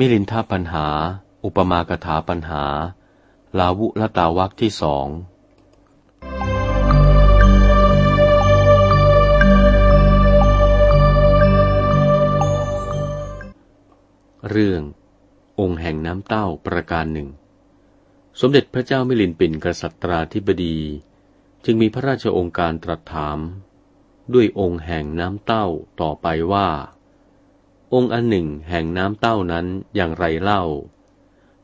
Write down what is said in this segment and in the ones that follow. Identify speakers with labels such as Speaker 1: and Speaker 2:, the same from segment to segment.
Speaker 1: มิลินทปัญหา อุปมากถาปัญหา ลาวุลตาวักที่สองเรื่อง องค์แห่งน้ำเต้าประการหนึ่ง สมเด็จพระเจ้ามิลินปินกษัตราธิบดี จึงมีพระราชองค์การตรัสถาม ด้วยองค์แห่งน้ำเต้าต่อไปว่า องค์อันหนึ่งแห่งน้ำเต้านั้นอย่างไรเล่า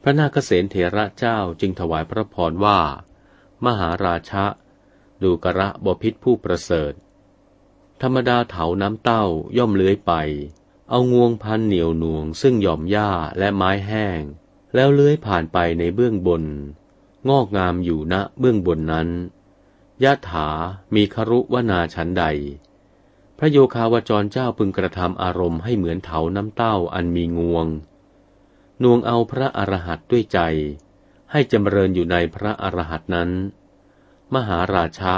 Speaker 1: พระนาคเษนเถระเจ้าจึงถวายพระพรว่า มหาราชะดูกระบพิษผู้ประเสริฐ ธรรมดาเถาน้ำเต้าย่อมเลื้อยไป เอางวงพันเหนียวหน่วงซึ่งหย่อมหญ้าและไม้แห้ง แล้วเลื้อยผ่านไปในเบื้องบน งอกงามอยู่ณเบื้องบนนั้นยะถามีครุวนาชั้นใด ระโยคาวจรเจ้าพึงกระทำอารมณ์ให้เหมือนเถาน้ำเต้าอันมีงวงนวงเอาพระอรหันต์ด้วยใจ ให้จำเริญอยู่ในพระอรหันต์นั้น มหาราชะ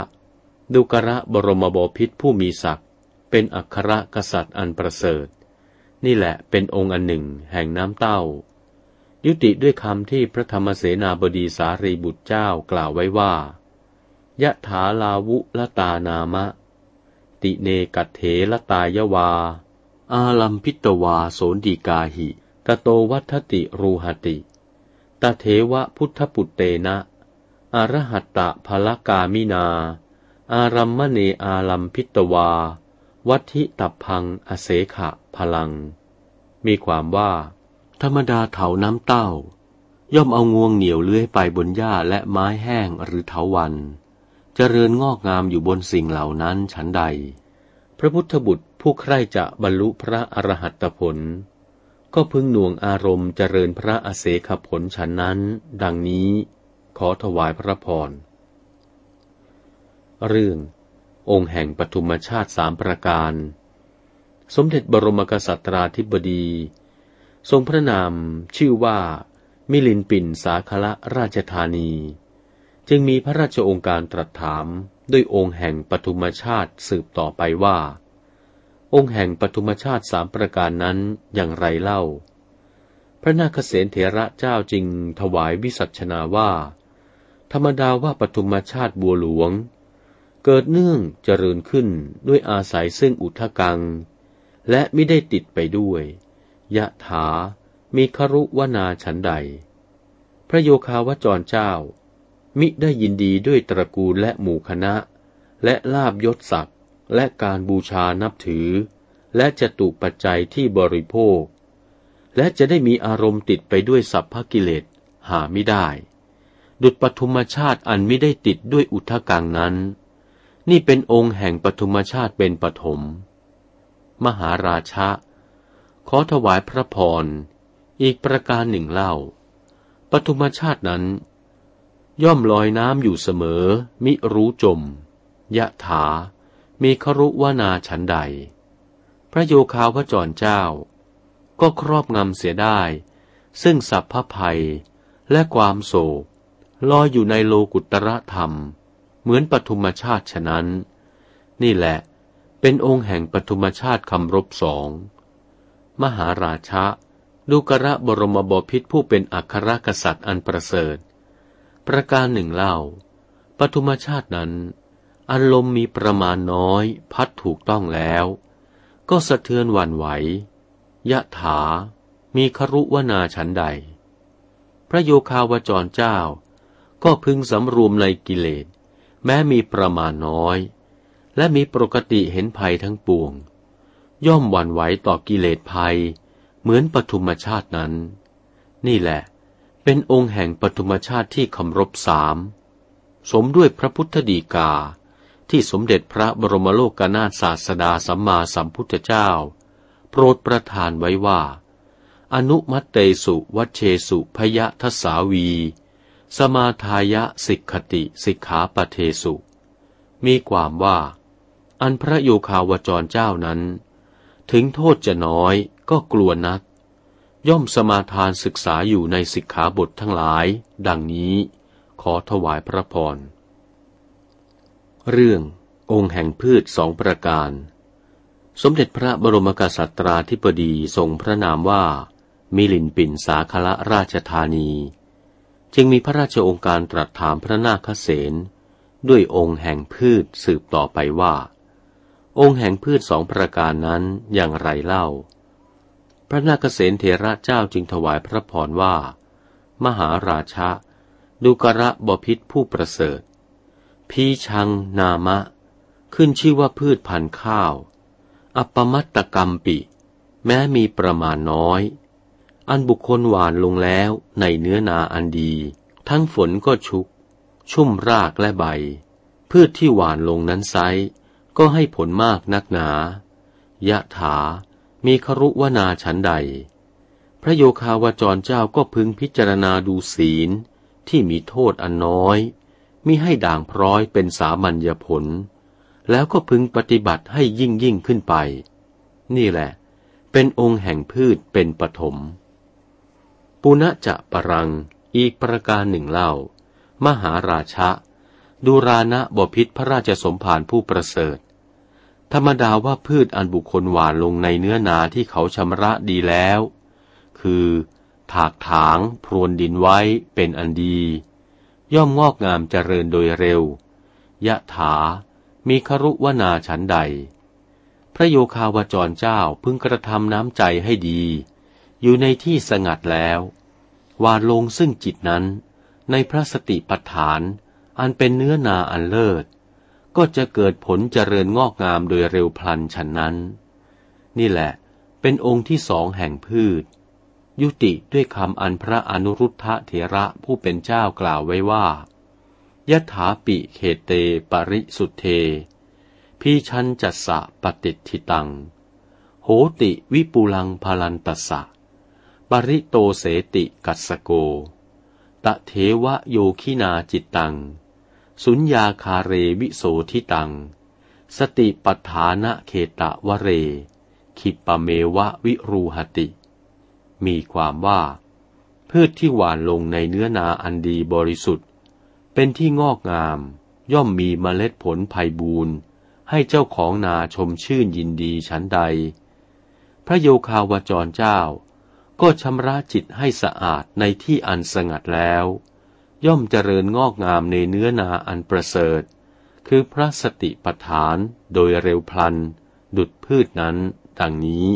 Speaker 1: ดุกระบรมบพิษผู้มีศักดิ์เป็นอัครกษัตริย์อันประเสริฐ นี่แหละเป็นองค์อันหนึ่งแห่งน้ำเต้า ยุติด้วยคำที่พระธรรมเสนาบดีสารีบุตรเจ้ากล่าวไว้ว่า ยะถาลาวุละตานามะ ติเนกัตเถลตายวา อาลัมพิตวาโสนดีกาหิ ตโตวัฏติรูหติตเทวะพุทธปุตเตนะอรหัตตะภลกามินา อารัมมเนอาลัมพิตวา วัติตับพังอเสขะพลัง มีความว่า ธรรมดาเถาน้ำเต้า ย่อมเอางวงเหนียวเลื้อยไปบนหญ้าและไม้แห้งหรือเถาวัน เจริญงอกงามอยู่บนสิ่งเหล่านั้นฉันใด พระพุทธบุตรผู้ใคร่จะบรรลุพระอรหัตผล ก็พึงหน่วงอารมณ์เจริญพระอเสขผลฉันนั้น ดังนี้ขอถวายพระพร เรื่อง องค์แห่งปฐุมชาติสามประการ สมเด็จบรมกษัตราธิบดี ทรงพระนามชื่อว่า มิลินปินสาคละราชธานี จึงมีพระราชองค์การตรัสถามด้วยองค์แห่งปฐุมชาติสืบต่อไปว่า องค์แห่งปฐุมชาติสามประการนั้นอย่างไรเล่า พระนาคเษนเถระเจ้าจึงถวายวิสัชนาว่า ธรรมดาว่าปฐุมชาติบัวหลวง เกิดเนื่องเจริญขึ้นด้วยอาศัยซึ่งอุทกัง และไม่ได้ติดไปด้วย ยะถามีครุวนาฉันใด พระโยคาวจรเจ้า มิได้ยินดีด้วยตระกูลและหมู่คณะ และลาบยศศักดิ์และการบูชานับถือ และจะตุปัจจัยที่บริโภค และจะได้มีอารมณ์ติดไปด้วยสัพพกิเลสหาไม่ได้ ดุจปฐุมชาติอันไม่ได้ติดด้วยอุทธกังนั้น นี่เป็นองค์แห่งปฐุมชาติเป็นปฐมมหาราชะ ขอถวายพระพร อีกประการหนึ่งเล่า ปฐุมชาตินั้น ย่อมลอยน้ำอยู่เสมอ มิรู้จม ยะถา มีครุวนาฉันใด พระโยคาวพระจรเจ้า ก็ครอบงำเสียได้ ซึ่งสัพพภัยและความโศกลอยอยู่ในโลกุตระธรรม เหมือนปฐุมชาติฉะนั้น นี่แหละเป็นองค์แห่งปฐุมชาติคำรบสอง มหาราชะดูกระบรมบพิษผู้เป็นอัครกษัตริย์อันประเสริฐ ประการหนึ่งเล่า ปฐุมชาตินั้นอารมณ์มีประมาณน้อย พัดถูกต้องแล้ว ก็สะเทือนหวั่นไหวยะถา มีครุวนาฉันใด พระโยคาวจรเจ้า ก็พึงสำรวมในกิเลส แม้มีประมาณน้อย และมีปกติเห็นภัยทั้งปวง ย่อมหวั่นไหวต่อกิเลสภัย เหมือนปฐุมชาตินั้น นี่แหละ เป็นองค์แห่งปฐุมชาติที่คำรบสาม สมด้วยพระพุทธดีกา ที่สมเด็จพระบรมโลกนาถศาสดาสัมมาสัมพุทธเจ้า โปรดประทานไว้ว่า อนุมัตเตสุวัชเชสุพยทสาวี สมาทายะสิกขติสิกขาปเทสุ มีความว่า อันพระโยคาวจรเจ้านั้น ถึงโทษจะน้อยก็กลัวนัก ย่อมสมาทานศึกษาอยู่ในสิกขาบททั้งหลาย ดังนี้ ขอถวายพระพร เรื่อง องค์แห่งพืชสองประการ สมเด็จพระบรมกษัตราธิปดีทรงพระนามว่า มิลินปินสาคละราชธานี จึงมีพระราชองค์การตรัสถามพระนาคเษนด้วยองค์แห่งพืชสืบต่อไปว่า องค์แห่งพืชสองประการนั้นอย่างไรเล่า พระนาคเษนเถระเจ้าจึงถวายพระพรว่า มหาราชะดูกระบพิษผู้ประเสริฐ พีชังนามะ ขึ้นชื่อว่าพืชพันธุ์ข้าว อัปมัตตกรรมปิ แม้มีประมาณน้อย อันบุคคลหวานลงแล้วในเนื้อนาอันดี ทั้งฝนก็ชุก ชุ่มรากและใบ พืชที่หวานลงนั้นไซก็ให้ผลมากนักหนายะถา มีครุวนาฉันใด พระโยคาวจรเจ้าก็พึงพิจารณาดูศีลที่มีโทษอันน้อยมิให้ด่างพร้อยเป็นสามัญญผล แล้วก็พึงปฏิบัติให้ยิ่งยิ่งขึ้นไป นี่แหละ เป็นองค์แห่งพืชเป็นปฐมปุณจะปรัง อีกประการหนึ่งเล่า มหาราชะ ดูรานะบพิษพระราชสมภารผู้ประเสริฐ ธรรมดาว่าพืชอันบุคคลหวานลงในเนื้อนาที่เขาชำระดีแล้ว คือ ถากถางพรวนดินไว้เป็นอันดี ย่อมงอกงามเจริญโดยเร็ว ยะถา มีครุวนาฉันใด พระโยคาวจรเจ้าพึงกระทำน้ำใจให้ดี อยู่ในที่สงัดแล้ววาดลงซึ่งจิตนั้น ในพระสติปัฏฐานอันเป็นเนื้อนาอันเลิศ ก็จะเกิดผลเจริญงอกงามโดยเร็วพลันฉันนั้น นี่แหละเป็นองค์ที่สองแห่งพืช ยุติด้วยคำอันพระอนุรุทธะเถระผู้เป็นเจ้ากล่าวไว้ว่ายะถาปิเขเตปริสุทเท พีชันจัสสะปฏิทิตัง โหติวิปุลังพลันตสะ ปริโตเสติกัสโก ตะเทวโยคินาจิตตัง สุญญาคาเรวิโสทิตัง สติปัฏฐานะเขตะวเร ขิปเมวะวิรูหติ มีความว่า พืชที่หวานลงในเนื้อนาอันดีบริสุทธิ์ เป็นที่งอกงาม ย่อมมีเมล็ดผลภัยบูรณ์ให้เจ้าของนาชมชื่นยินดีฉันใด พระโยคาวจรเจ้า ก็ชำระจิตให้สะอาดในที่อันสงัดแล้ว ย่อมเจริญงอกงามในเนื้อนาอันประเสริฐ คือพระสติปัฏฐานโดยเร็วพลัน ดุดพืชนั้น ดังนี้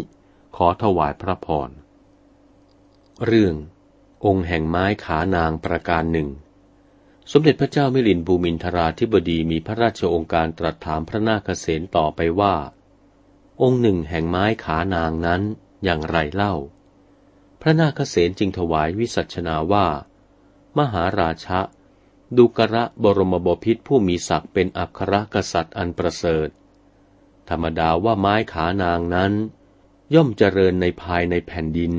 Speaker 1: ขอถวายพระพร เรื่อง องค์แห่งไม้ขานางประการหนึ่ง สมเด็จพระเจ้ามิลินบูมินทราธิบดีมีพระราชองค์การตรัสถามพระนาคเษนต่อไปว่า องค์หนึ่งแห่งไม้ขานางนั้นอย่างไรเล่า พระนาคเษนจึงถวายวิสัชนาว่า มหาราชะดุกระบรมบพิษผู้มีศักดิ์เป็นอัครกษัตริย์อันประเสริฐ ธรรมดาว่าไม้ขานางนั้น ย่อมเจริญในภายในแผ่นดิน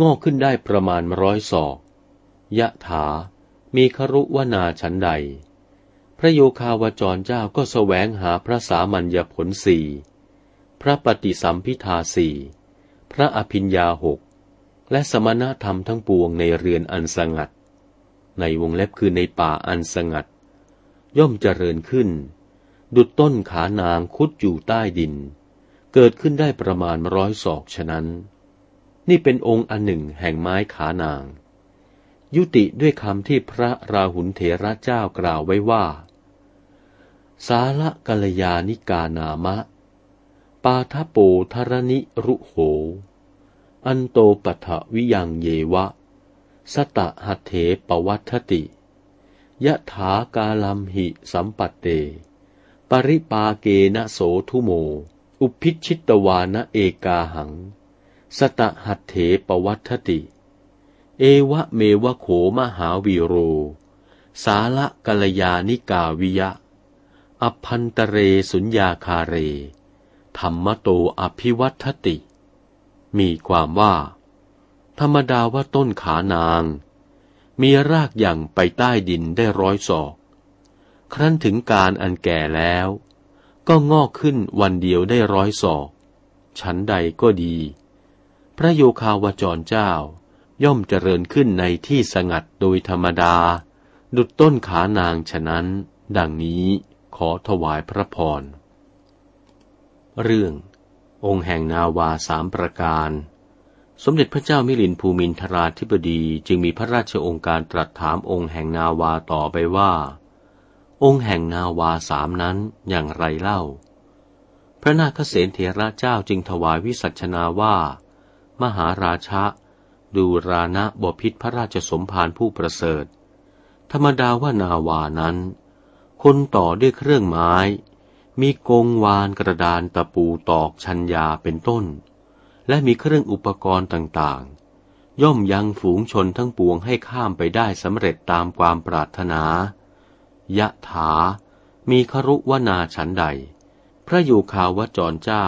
Speaker 1: งอกขึ้นได้ประมาณร้อยศอก ยะถา มีครุวนาฉันใด พระโยคาวจรเจ้าก็แสวงหาพระสามัญญผลสี่พระปฏิสัมพิทาสี่พระอภิญญาหกและสมณธรรมทั้งปวงในเรือนอันสงัด ในวงเล็บคือในป่าอันสงัด ย่อมเจริญขึ้น ดุดต้นขานางคุดอยู่ใต้ดิน เกิดขึ้นได้ประมาณร้อยศอกฉะนั้น นี่เป็นองค์อันหนึ่งแห่งไม้ขานาง ยุติด้วยคำที่พระราหุลเถระเจ้ากล่าวไว้ว่า สาละกัลยาณิกานามะ ปาทโปธรณิรุโห อันโตปัทวิยังเยวะ สตะหัตเถปวัตติ ยะถากาลัมหิสัมปัตเต ปริปาเกนะโสทุโม อุพิชิตวานะเอกาหัง สตหัตเถปวัตติ เอวะเมวะโขมหาวีโร สาละกัลยานิกาวิยะ อพันตเรสุญญาคาเร ธรรมโตอภิวัตติ มีความว่า ธรรมดาว่าต้นขานาง มีรากอย่างไปใต้ดินได้ร้อยศอก ครั้นถึงการอันแก่แล้ว ก็งอกขึ้นวันเดียวได้ร้อยศอก ฉันใดก็ดี พระโยคาวจรเจ้าย่อมเจริญขึ้นในที่สงัดโดยธรรมดา ดุดต้นขานางฉะนั้น ดังนี้ขอถวายพระพร เรื่อง องค์แห่งนาวาสามประการ สมเด็จพระเจ้ามิลินภูมินทราธิบดีจึงมีพระราชองค์การตรัสถามองค์แห่งนาวาต่อไปว่า องค์แห่งนาวาสามนั้นอย่างไรเล่า พระนาคเษนเถระเจ้าจึงถวายวิสัชนาว่า มหาราชะ ดูรานะบพิษพระราชสมภารผู้ประเสริฐ ธรรมดาว่านาวานั้น คนต่อด้วยเครื่องไม้ มีกงวานกระดานตะปูตอกชัญญาเป็นต้น และมีเครื่องอุปกรณ์ต่างๆ ย่อมยังฝูงชนทั้งปวงให้ข้ามไปได้สำเร็จตามความปรารถนา ยะถา มีครุวนาฉันใด พระอยู่คาวจรเจ้า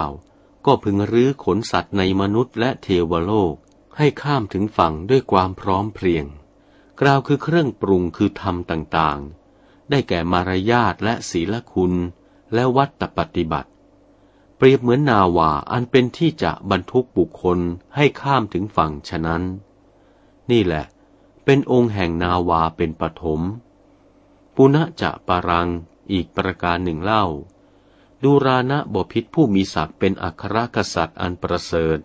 Speaker 1: ก็พึงรื้อขนสัตว์ในมนุษย์และเทวโลกให้ข้ามถึงฝั่งด้วยความพร้อมเพรียง กล่าวคือเครื่องปรุงคือธรรมต่างๆ ได้แก่มารยาทและศีลคุณและวัตปฏิบัติ เปรียบเหมือนนาวาอันเป็นที่จะบรรทุกบุคคลให้ข้ามถึงฝั่งฉะนั้น นี่แหละ เป็นองค์แห่งนาวาเป็นปฐมปุณะจะปารังอีกประการหนึ่งเล่า ดูรานะบพิษผู้มีศักดิ์เป็นอัครกษัตริย์อันประเสริฐ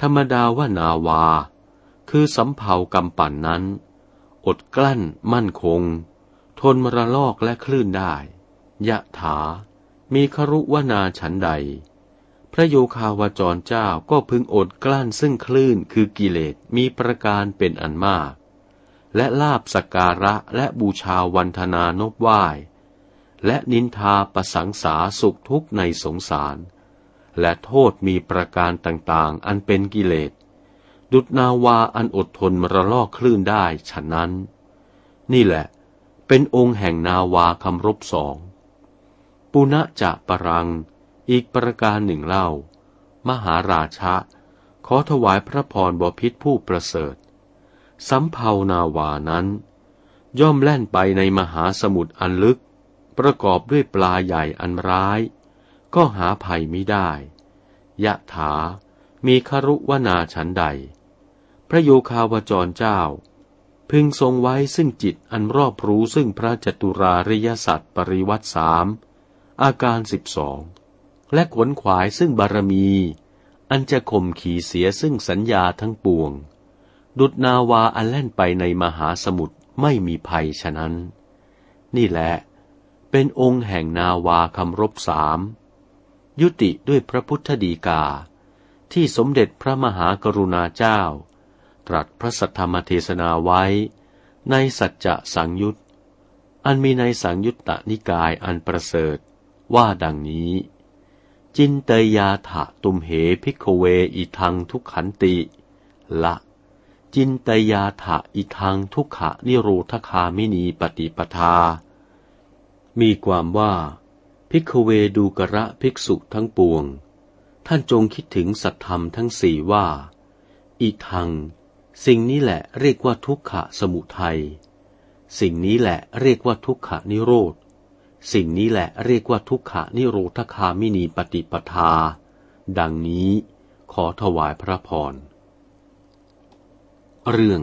Speaker 1: ธรรมดาว่านาวา คือสำเภากำปั่นนั้น อดกลั้นมั่นคง ทนมรลอกและคลื่นได้ ยะถา มีครุวนาฉันใด พระโยคาวจรเจ้าก็พึงอดกลั้นซึ่งคลื่นคือกิเลสมีประการเป็นอันมาก และลาบสการะและบูชาวันธนานบไหว้และนินทาประสังสาสุขทุกข์ในสงสาร และโทษมีประการต่างๆ อันเป็นกิเลส ดุดนาวาอันอดทนมระลอกคลื่นได้ฉะนั้น นี่แหละ เป็นองค์แห่งนาวาคำรบสอง ปุณะจะปรัง อีกประการหนึ่งเล่า มหาราชะ ขอถวายพระพรบพิษผู้ประเสริฐสำเภานาวานั้น ย่อมแล่นไปในมหาสมุทรอันลึก ประกอบด้วยปลาใหญ่อันร้าย ก็หาภัยไม่ได้ ยะถา มีครุวนาฉันใด พระโยคาวจรเจ้า พึงทรงไว้ซึ่งจิตอันรอบรู้ซึ่งพระจตุราริยสัตว์ปริวัติสาม อาการสิบสอง และขวนขวายซึ่งบารมี อันจะข่มขีเสียซึ่งสัญญาทั้งปวง ดุดนาวาอันแล่นไปในมหาสมุทรไม่มีภัยฉะนั้น นี่แหละเป็นองค์แห่งนาวาคำรบสามยุติด้วยพระพุทธดีกา ที่สมเด็จพระมหากรุณาเจ้า ตรัสพระสัทธรรมเทศนาไว้ ในสัจจะสังยุตอันมีในสังยุตตนิกายอันประเสริฐ ว่าดังนี้ จินเตยยาถะตุมเห ภิกขเวอิทังทุกขันติ ละ จินเตยยาถะอิทังทุกขะนิโรธคามินีปฏิปทา มีความว่าภิกขเวดูกรภิกษุทั้งปวง ท่านจงคิดถึงสัจธรรมทั้งสี่ว่า อิทัง สิ่งนี้แหละเรียกว่าทุกขะสมุทัย สิ่งนี้แหละเรียกว่าทุกขะนิโรธ สิ่งนี้แหละเรียกว่าทุกขานิโรธคามินีปฏิปทา ดังนี้ขอถวายพระพร เรื่อง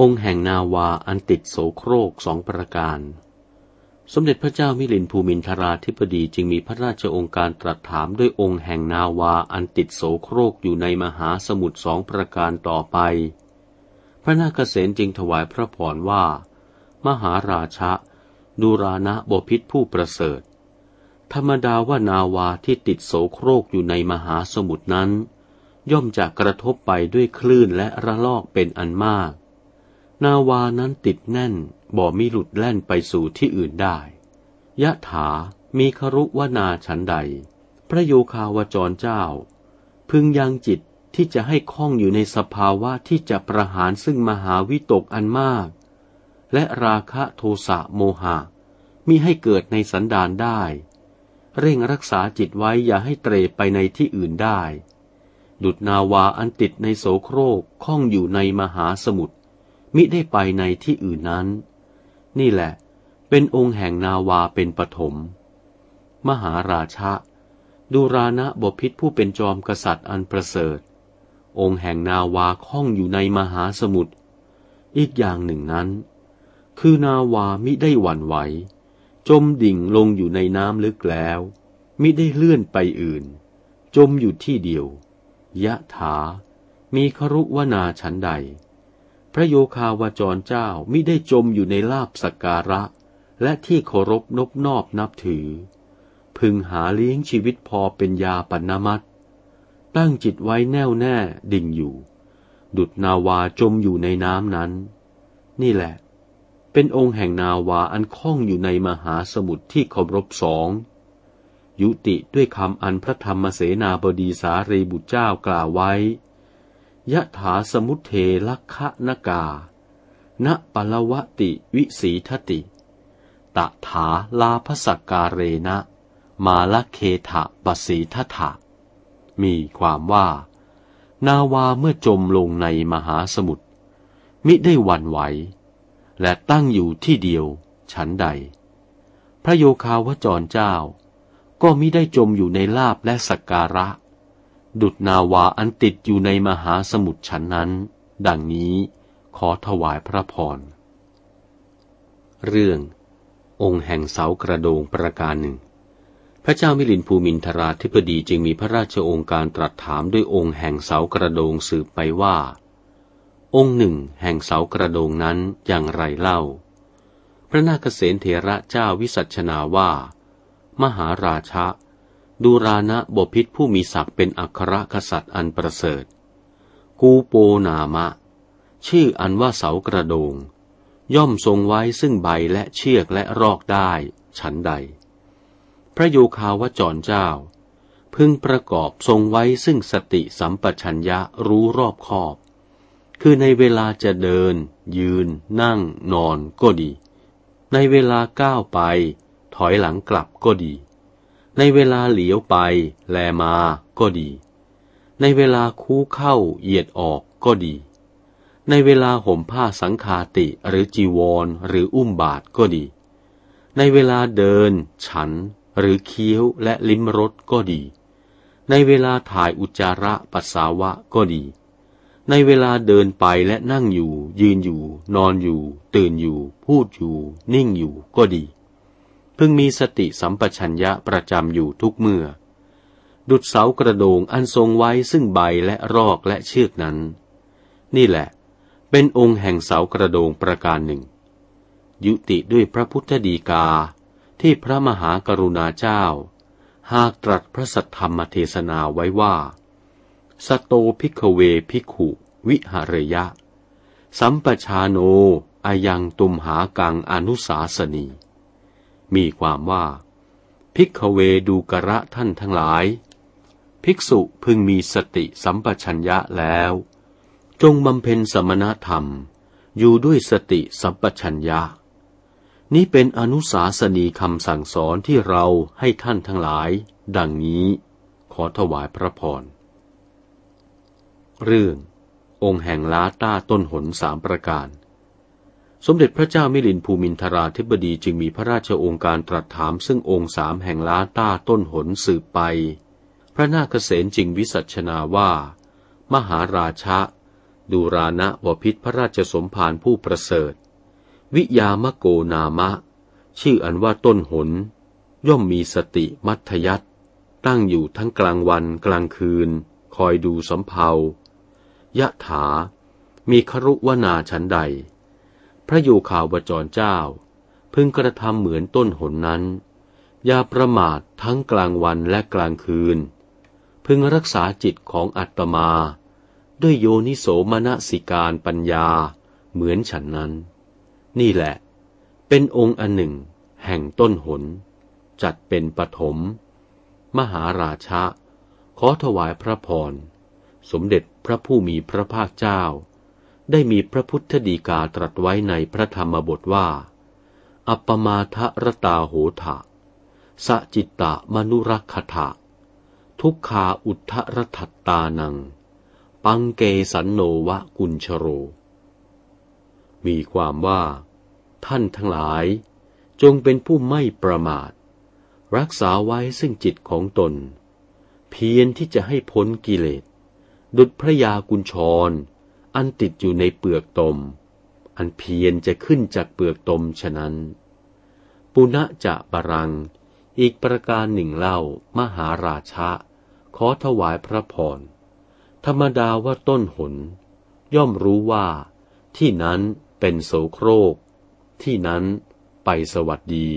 Speaker 1: องค์แห่งนาวาอันติดโสโครกสองประการ สมเด็จพระเจ้ามิลินภูมินทราธิบดีจึงมีพระราชองค์การตรัสถามด้วยองค์แห่งนาวาอันติดโสโครกอยู่ในมหาสมุทรสองประการต่อไป พระนาคเษนจึงถวายพระพรว่า มหาราชะ ดูรานะบพิษผู้ประเสริฐ ธรรมดาว่านาวาที่ติดโสโครกอยู่ในมหาสมุทรนั้น ย่อมจะกระทบไปด้วยคลื่นและระลอกเป็นอันมาก นาวานั้นติดแน่นบ่ มีหลุดแล่นไปสู่ที่อื่นได้ ยะถา มีครุวนาฉันใด พระโยคาวจรเจ้า พึงยังจิตที่จะให้คล้องอยู่ในสภาวะที่จะประหารซึ่งมหาวิตกอันมาก และราคะโทสะโมหะมิให้เกิดในสันดานได้ เร่งรักษาจิตไว้อย่าให้เตรไปในที่อื่นได้ ดุดนาวาอันติดในโสโครกคล้องอยู่ในมหาสมุทรมิได้ไปในที่อื่นนั้น นี่แหละ เป็นองค์แห่งนาวาเป็นปฐมมหาราชะดูรานะบพิษผู้เป็นจอมกษัตริย์อันประเสริฐ องค์แห่งนาวาคล้องอยู่ในมหาสมุทรอีกอย่างหนึ่งนั้น คือนาวามิได้หวั่นไหว จมดิ่งลงอยู่ในน้ำลึกแล้ว มิได้เลื่อนไปอื่น จมอยู่ที่เดียว ยะถา มีครุวนาฉันใด พระโยคาวาจรเจ้ามิได้จมอยู่ในลาบสักการะ และที่เคารพนบนอบนับถือ พึงหาเลี้ยงชีวิตพอเป็นยาปัณมัตตั้งจิตไว้แน่วแน่ดิ่งอยู่ ดุดนาวาจมอยู่ในน้ำนั้น นี่แหละ เป็นองค์แห่งนาวาอันคล่องอยู่ในมหาสมุทรที่เคารพสอง ยุติด้วยคำอันพระธรรมเสนาบดีสารีบุตรเจ้ากล่าวไว้ ยะถาสมุทเทลักขะนกา ณปลวติวิสีทติ ตถาลาภสกการเรนะ มาลเคถะปสีทถะ มีความว่า นาวาเมื่อจมลงในมหาสมุทรมิได้หวั่นไหว และตั้งอยู่ที่เดียว ฉันใด พระโยคาวจรเจ้า ก็มิได้จมอยู่ในลาบและสักการะ ดุดนาวาอันติดอยู่ในมหาสมุทรฉันนั้น ดังนี้ขอถวายพระพร เรื่อง องค์แห่งเสากระโดงประการหนึ่ง พระเจ้ามิลินภูมินทราธิปดีจึงมีพระราชองค์การตรัสถามด้วยองค์แห่งเสากระโดงสืบไปว่า องค์หนึ่งแห่งเสากระโดงนั้นอย่างไรเล่า พระนาคเษนเถระเจ้าวิสัชนาว่า มหาราชะดูรานะบพิษผู้มีศักดิ์เป็นอัครกษัตริย์อันประเสริฐ กูโปนามะ ชื่ออันว่าเสากระโดง ย่อมทรงไว้ซึ่งใบและเชือกและรอกได้ฉันใด พระโยคาวจรเจ้า พึงประกอบทรงไว้ซึ่งสติสัมปชัญญะรู้รอบคอบ คือในเวลาจะเดิน ยืน นั่ง นอนก็ดี ในเวลาก้าวไป ถอยหลังกลับก็ดี ในเวลาเหลียวไป แลมาก็ดี ในเวลาคู่เข้าเหยียดออกก็ดี ในเวลาห่มผ้าสังคาติหรือจีวรหรืออุ้มบาทก็ดี ในเวลาเดิน ฉัน หรือเคี้ยวและลิ้มรสก็ดี ในเวลาถ่ายอุจจาระปัสสาวะก็ดี ในเวลาเดินไปและนั่งอยู่ ยืนอยู่ นอนอยู่ ตื่นอยู่ พูดอยู่ นิ่งอยู่ก็ดี พึงมีสติสัมปชัญญะประจำอยู่ทุกเมื่อ ดุดเสากระโดงอันทรงไว้ซึ่งใบและรอกและเชือกนั้น นี่แหละ เป็นองค์แห่งเสากระโดงประการหนึ่ง ยุติด้วยพระพุทธดีกาที่พระมหากรุณาเจ้า หากตรัสพระสัทธรรมเทศนาไว้ว่า สโต ภิกขเว ภิกขุ วิหเรยยะ สัมปชาโนอะยังตุมหากังอนุสาสนี มีความว่า ภิกขเวดูกรท่านทั้งหลาย ภิกษุพึงมีสติสัมปชัญญะแล้ว จงบำเพ็ญสมณธรรม อยู่ด้วยสติสัมปชัญญะ นี้เป็นอนุสาสนีคำสั่งสอนที่เราให้ท่านทั้งหลาย ดังนี้ขอถวายพระพร เรื่ององค์แห่งล้าต้าต้นหนสามประการ สมเด็จพระเจ้ามิลินภูมินทราธิบดีจึงมีพระราชองค์การตรัสถามซึ่งองค์สามแห่งล้าต้าต้นหนสืบไป พระนาคเษนจึงวิสัชนาว่า มหาราชะดูรานะวพิษพระราชสมภารผู้ประเสริฐ วิยามโกนามะ ชื่ออันว่าต้นหน ย่อมมีสติมัธยัตตั้งอยู่ทั้งกลางวันกลางคืน คอยดูสำเพา ยะถา มีครุวนาฉันใด พระโยคาวจรเจ้า พึงกระทำเหมือนต้นหนนั้น อย่าประมาททั้งกลางวันและกลางคืน พึงรักษาจิตของอัตมา ด้วยโยนิโสมนสิการปัญญาเหมือนฉันนั้น นี่แหละ เป็นองค์อันหนึ่ง แห่งต้นหน จัดเป็นปฐมมหาราชะ ขอถวายพระพร สมเด็จพระผู้มีพระภาคเจ้า ได้มีพระพุทธดีกาตรัสไว้ในพระธรรมบทว่า อัปมาทะรตาโหทะสจิตตะมนุรักขถะทุกขาอุทธรทัตตานัง ปังเกสันโนวะกุญชโร มีความว่า ท่านทั้งหลาย จงเป็นผู้ไม่ประมาท รักษาไว้ซึ่งจิตของตน เพียรที่จะให้พ้นกิเลส ดุจพระยากุญชร อันติดอยู่ในเปลือกตม อันเพียรจะขึ้นจากเปลือกตมฉะนั้น ปุณะจะบารัง อีกประการหนึ่งเล่ามหาราชะ ขอถวายพระพร ธรรมดาว่าต้นหน ย่อมรู้ว่า ที่นั้นเป็นโสโครก ที่นั้นไปสวัสดี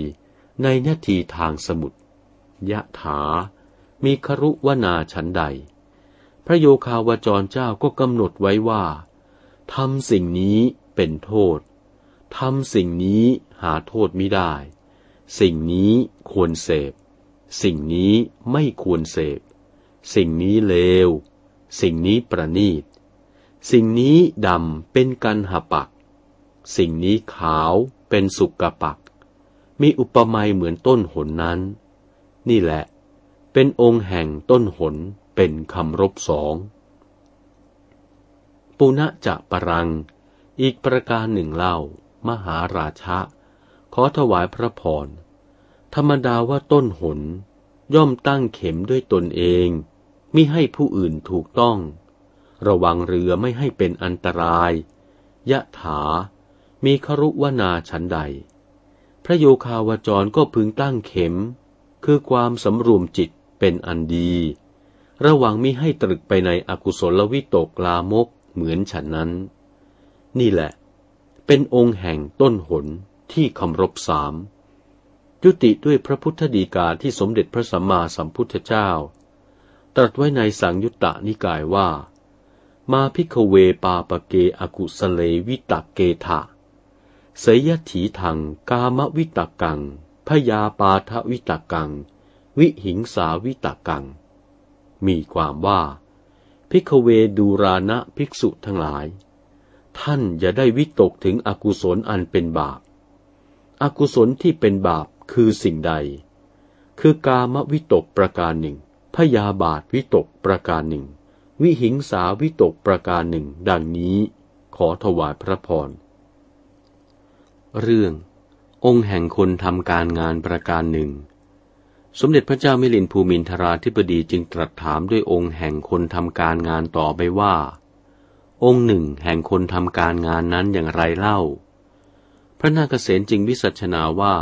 Speaker 1: ในนาทีทางสมุทรยะถา มีครุวนาฉันใด พระโยคาวจรเจ้าก็กำหนดไว้ว่าทำสิ่งนี้เป็นโทษทำสิ่งนี้หาโทษไม่ได้ สิ่งนี้ควรเสพ สิ่งนี้ไม่ควรเสพ สิ่งนี้เลว สิ่งนี้ประณีต สิ่งนี้ดำเป็นกันหปัก สิ่งนี้ขาวเป็นสุกกปัก มีอุปมาเหมือนต้นหนนั้น นี่แหละ เป็นองค์แห่งต้นหน เป็นคำรบสอง ปุณะจะปรัง อีกประการหนึ่งเล่า มหาราชะ ขอถวายพระพร ธรรมดาว่าต้นหน ย่อมตั้งเข็มด้วยตนเองมิให้ผู้อื่นถูกต้อง ระวังเรือไม่ให้เป็นอันตราย ยะถา มีครุวนาฉันใด พระโยคาวจรก็พึงตั้งเข็ม คือความสำรวมจิตเป็นอันดี ระวังมิให้ตรึกไปในอกุศลวิตกลามกเหมือนฉันนั้น นี่แหละ เป็นองค์แห่งต้นหนที่คำรบสามยุติด้วยพระพุทธดีกาที่สมเด็จพระสัมมาสัมพุทธเจ้า ตรัสไว้ในสังยุตตนิกายว่า มาพิกเวปาปเกอกุสเลวิตกเกทะเสยถีทังกามวิตกังพยาปาทวิตกัง วิหิงสาวิตกัง มีความว่าพิกเวดูรานะภิกษุทั้งหลาย ท่านอย่าได้วิตกถึงอกุศลอันเป็นบาปอกุศลที่เป็นบาปคือสิ่งใด คือกามวิตกประการหนึ่งพยาบาทวิตกประการหนึ่ง วิหิงสาวิตกประการหนึ่ง ดังนี้ขอถวายพระพร เรื่อง องค์แห่งคนทำการงานประการหนึ่ง สมเด็จพระเจ้ามิลินภูมินทราธิบดีจึงตรัสถามด้วยองค์แห่งคนทำการงานต่อไปว่า องค์หนึ่งแห่งคนทำการงานนั้นอย่างไรเล่า พระนาคเษนจึงวิสัชนาว่า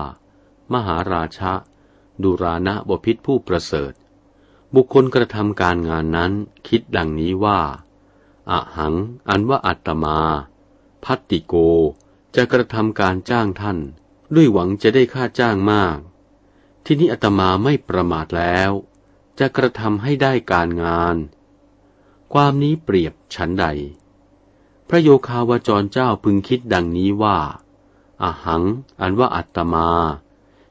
Speaker 1: มหาราชะดุรานะบพิษผู้ประเสริฐ บุคคลกระทำการงานนั้นคิดดังนี้ว่าอะหัง อันว่าอัตมา พัตติโก จะกระทำการจ้างท่าน ด้วยหวังจะได้ค่าจ้างมาก ที่นี้อัตมาไม่ประมาทแล้ว จะกระทำให้ได้การงาน ความนี้เปรียบฉันใด พระโยคาวจรเจ้าพึงคิดดังนี้ว่าอาหัง อันว่าอัตมา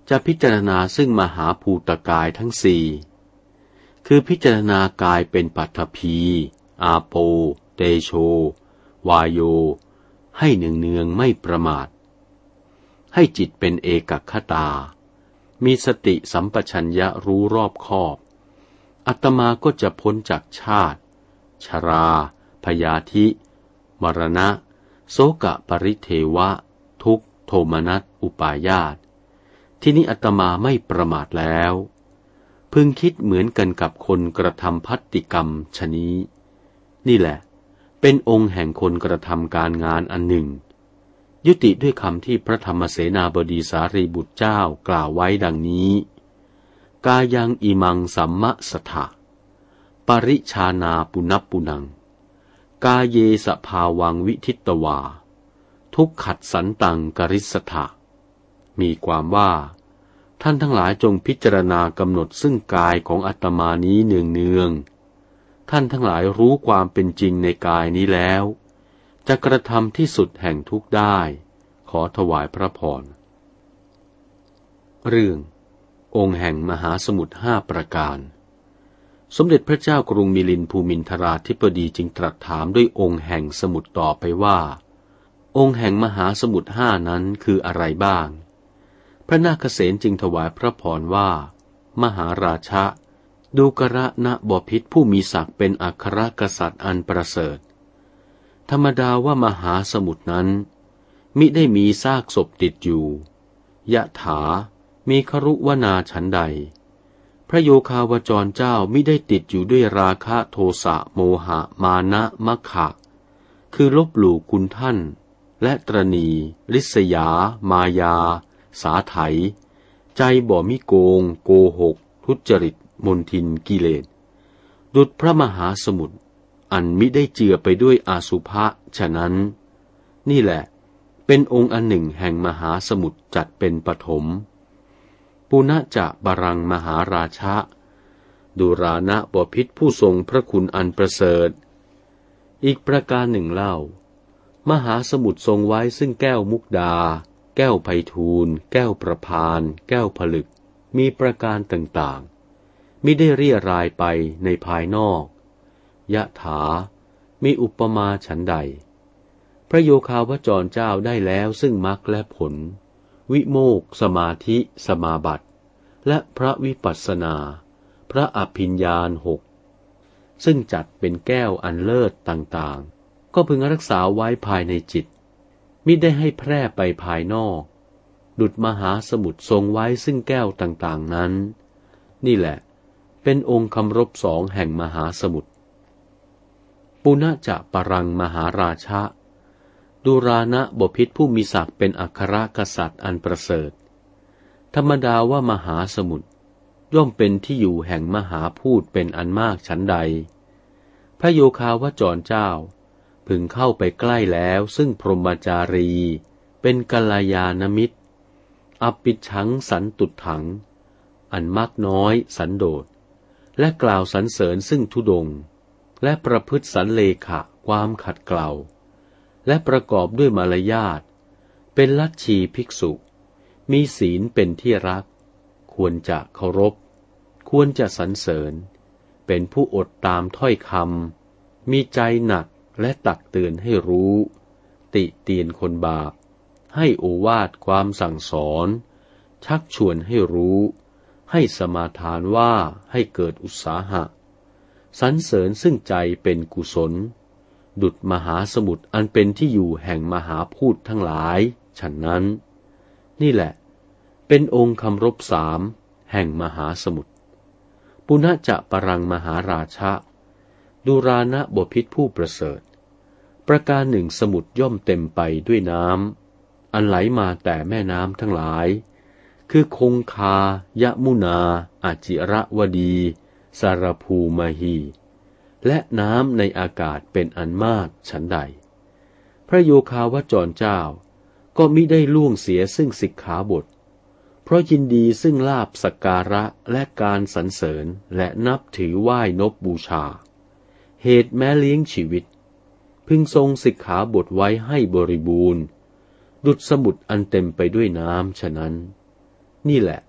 Speaker 1: จะพิจารณาซึ่งมหาภูตกายทั้งสี่ คือพิจารณากายเป็นปัตภี อาโป เตโช วายโย ให้เนืองเนืองไม่ประมาท ให้จิตเป็นเอกคตา มีสติสัมปชัญญะรู้รอบคอบ อัตมาก็จะพ้นจากชาติ ชรา พยาธิ มรณะ โสกะปริเทวะ ทุกโทมนัสอุปายาต ที่นี้อาตมาไม่ประมาทแล้ว พึงคิดเหมือนกันกับคนกระทำพัตติกรรมชนี้ นี่แหละ เป็นองค์แห่งคนกระทำการงานอันหนึ่ง ยุติด้วยคำที่พระธรรมเสนาบดีสารีบุตรเจ้ากล่าวไว้ดังนี้ กายังอิมังสัมมะสถะปริชานาปุนับปุนัง กาเยสภาวังวิทิตวา ทุกขัดสันตังกริสถะมีความว่า ท่านทั้งหลายจงพิจารณากำหนดซึ่งกายของอัตมานี้เนืองเนืองท่านทั้งหลายรู้ความเป็นจริงในกายนี้แล้ว จะกระทำที่สุดแห่งทุกได้ ขอถวายพระพร เรื่อง องค์แห่งมหาสมุทรห้าประการ สมเด็จพระเจ้ากรุงมิลินภูมินทราธิปดีจึงตรัสถามด้วยองค์แห่งสมุทรต่อไปว่า องค์แห่งมหาสมุทรห้านั้นคืออะไรบ้าง พระนาคเษนจึงถวายพระพรว่า มหาราชะดูกระณบพิษผู้มีศักดิ์เป็นอัครกษัตริย์อันประเสริฐ ธรรมดาว่ามหาสมุทรนั้น มิได้มีซากศพติดอยู่ ยะถา มีครุวนาฉันใด พระโยคาวจรเจ้าม่ได้ติดอยู่ด้วยราคะโทสะโมหะมานะมะขะ คือลบหลู่คุณท่าน และตรณี ริษยา มายา สาไถ ใจบ่ มิโกง โกหก ทุจริต มนทินกิเลส ดุดพระมหาสมุทร อันมิได้เจือไปด้วยอาสุภะฉะนั้น นี่แหละ เป็นองค์อันหนึ่งแห่งมหาสมุทรจัดเป็นปฐมปุณจะบารังมหาราชะดูรานะบพิษผู้ทรงพระคุณอันประเสริฐ อีกประการหนึ่งเล่า มหาสมุทรทรงไว้ซึ่งแก้วมุกดา แก้วไพทูลแก้วประพาน แก้วผลึก มีประการต่างๆ มิได้เรียรายไปในภายนอก ยะถา มีอุปมาฉันใด พระโยคาวจรเจ้าได้แล้วซึ่งมรรคและผล วิโมกสมาธิ สมาบัติ และพระวิปัสสนา พระอภิญญาณหก ซึ่งจัดเป็นแก้วอันเลิศต่างๆ ก็พึงรักษาไว้ภายในจิต มิได้ให้แพร่ไปภายนอก ดุดมหาสมุทรทรงไว้ซึ่งแก้วต่างๆนั้น นี่แหละเป็นองค์คำรบสองแห่งมหาสมุทร ปุณจะปรังมหาราชะดูรานะบพิษผู้มีศักดิ์เป็นอัครกษัตริย์อันประเสริฐ ธรรมดาว่ามหาสมุทรย่อมเป็นที่อยู่แห่งมหาพูดเป็นอันมากชั้นใด พระโยคาวจรเจ้า พึงเข้าไปใกล้แล้วซึ่งพรหมจารี เป็นกัลยาณมิตร อปิชังสันตุถัง อันมากน้อยสันโดษ และกล่าวสรรเสริญซึ่งทุดง และประพฤติสันเลขะความขัดเกลาและประกอบด้วยมารยาท เป็นลัทธิภิกษุ มีศีลเป็นที่รัก ควรจะเคารพ ควรจะสรรเสริญ เป็นผู้อดตามถ้อยคำ มีใจหนักและตักเตือนให้รู้ ติเตียนคนบาป ให้โอวาทความสั่งสอน ชักชวนให้รู้ ให้สมาทานว่าให้เกิดอุตสาหะ สรรเสริญซึ่งใจเป็นกุศล ดุดมหาสมุทรอันเป็นที่อยู่แห่งมหาพูดทั้งหลายฉะนั้น นี่แหละ เป็นองค์คำรบสามแห่งมหาสมุทรปุณจะปรังมหาราชะดูรานะบพิษผู้ประเสริฐ ประการหนึ่งสมุทรย่อมเต็มไปด้วยน้ำ อันไหลมาแต่แม่น้ำทั้งหลาย คือคงคายะมุนาอาจิระวดี สารภูมาฮีและน้ำในอากาศเป็นอันมากฉันใด พระโยคาวจรเจ้า ก็มิได้ล่วงเสียซึ่งสิกขาบท เพราะยินดีซึ่งลาบสักการะและการสรรเสริญและนับถือไหว้นบบูชา เหตุแม้เลี้ยงชีวิต พึงทรงสิกขาบทไว้ให้บริบูรณ์ ดุดสมุดอันเต็มไปด้วยน้ำฉะนั้น นี่แหละ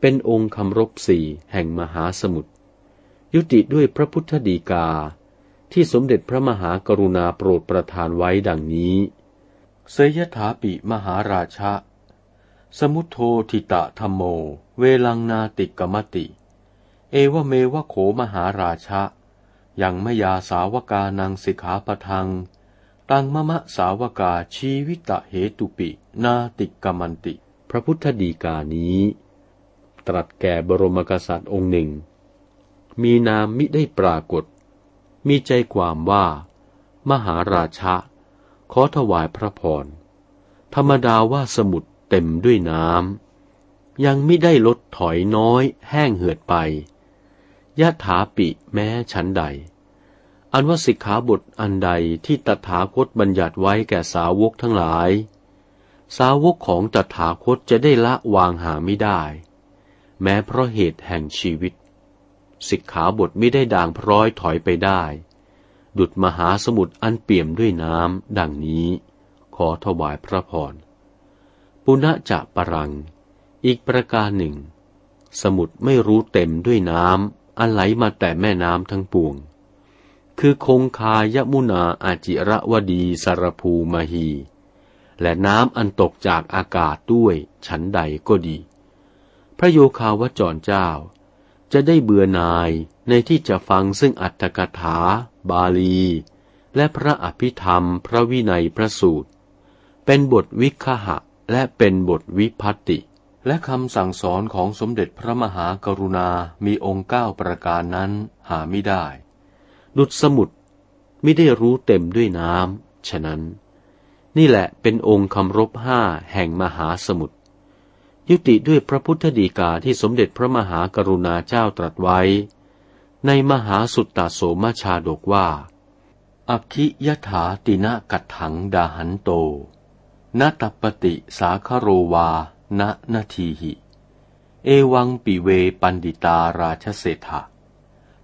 Speaker 1: เป็นองค์คำรบสี่แห่งมหาสมุทร ยุติด้วยพระพุทธดีกา ที่สมเด็จพระมหากรุณาโปรดประทานไว้ดังนี้เสยถาปิมหาราชะ สมุทโธทิตะธรรมโม เวลังนาติกมติ เอวเมวะโขมหาราชะ ยังมยาสาวกานังสิกขาปทัง ตังมะมะสาวกาชีวิตะเหตุปิ นาติกมันติ พระพุทธดีกานี้ ตรัสแก่บรมกษัตริย์องค์หนึ่ง มีนามมิได้ปรากฏ มีใจความว่า มหาราชะ ขอถวายพระพร ธรรมดาว่าสมุดเต็มด้วยน้ำ ยังไม่ได้ลดถอยน้อยแห้งเหือดไปยะถาปิแม้ฉันใด อันว่าสิกขาบทอันใดที่ตถาคตบัญญัติไว้แก่สาวกทั้งหลาย สาวกของตถาคตจะได้ละวางหาไม่ได้ แม้เพราะเหตุแห่งชีวิต สิกขาบทไม่ได้ด่างพร้อยถอยไปได้ ดุดมหาสมุทรอันเปี่ยมด้วยน้ำดังนี้ ขอถวายพระพร ปุณจะปรัง อีกประการหนึ่ง สมุดไม่รู้เต็มด้วยน้ำอันไหลมาแต่แม่น้ำทั้งปวง คือคงคายมุนาอาจิระวดีสารภูมาฮีและน้ำอันตกจากอากาศด้วย ฉันใดก็ดี พระโยคาวจรเจ้า จะได้เบื่อนายในที่จะฟังซึ่งอัตถกถา บาลี และพระอภิธรรมพระวินัยพระสูตร เป็นบทวิคหะและเป็นบทวิพัตติ และคำสั่งสอนของสมเด็จพระมหากรุณา มีองค์เก้าประการนั้นหาไม่ได้ ดุดสมุดไม่ได้รู้เต็มด้วยน้ำ ฉะนั้น นี่แหละเป็นองค์คำรบห้าแห่งมหาสมุทร ยุติด้วยพระพุทธดีกาที่สมเด็จพระมหากรุณาเจ้าตรัสไว้ ในมหาสุตตโสมชาดกว่า อคิยถาตินะกัดถังดาหันโตนตปติสาคโรวานะนาทีหิ เอวังปิเวปันดิตาราชเศรษฐะ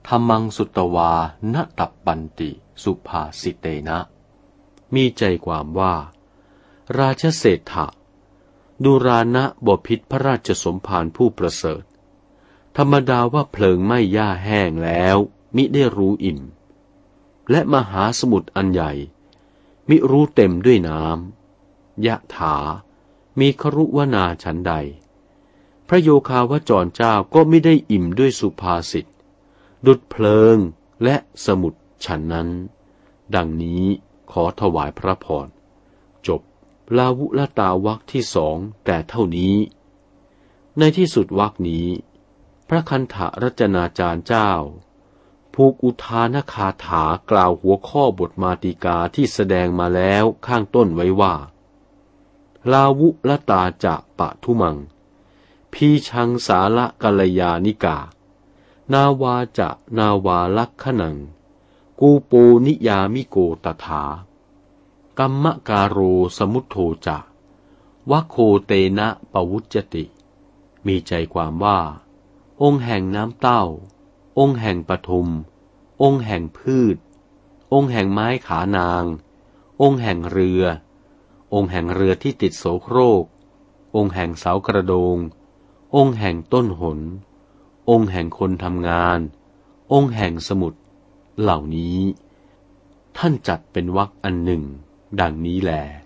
Speaker 1: ธรรมังสุตวานตับปันติสุภาสิเตนะ มีใจความว่า ราชเศรษฐะ ดูรานะบพิษพระราชสมภารผู้ประเสริฐ ธรรมดาว่าเพลิงไหม้หญ้าแห้งแล้ว มิได้รู้อิ่ม และมหาสมุทรอันใหญ่ มิรู้เต็มด้วยน้ำยะถา มีครุวนาฉันใด พระโยคาวจรเจ้าก็ไม่ได้อิ่มด้วยสุภาษิต ดุดเพลิงและสมุทรฉันนั้น ดังนี้ขอถวายพระพร ลาวุลตาวักที่สองแต่เท่านี้ ในที่สุดวักนี้ พระคันธรัจนาจารย์เจ้า ผูกอุทานคาถากล่าวหัวข้อบทมาติกาที่แสดงมาแล้วข้างต้นไว้ว่า ลาวุลตาจะปะทุมัง พีชังสาละกัลยานิกา นาวาจะนาวาลักขนัง กูปูนิยามิโกตถา กรรมการโรสมุทโธจะวะโคเตนะปวุจติ มีใจความว่า องค์แห่งน้ำเต้า องค์แห่งปทุม องค์แห่งพืช องค์แห่งไม้ขานาง องค์แห่งเรือ องค์แห่งเรือที่ติดโสโครก องค์แห่งเสากระโดง องค์แห่งต้นหน องค์แห่งคนทำงาน องค์แห่งสมุทรเหล่านี้ ท่านจัดเป็นวรรคอันหนึ่ง ดังนี้แหละ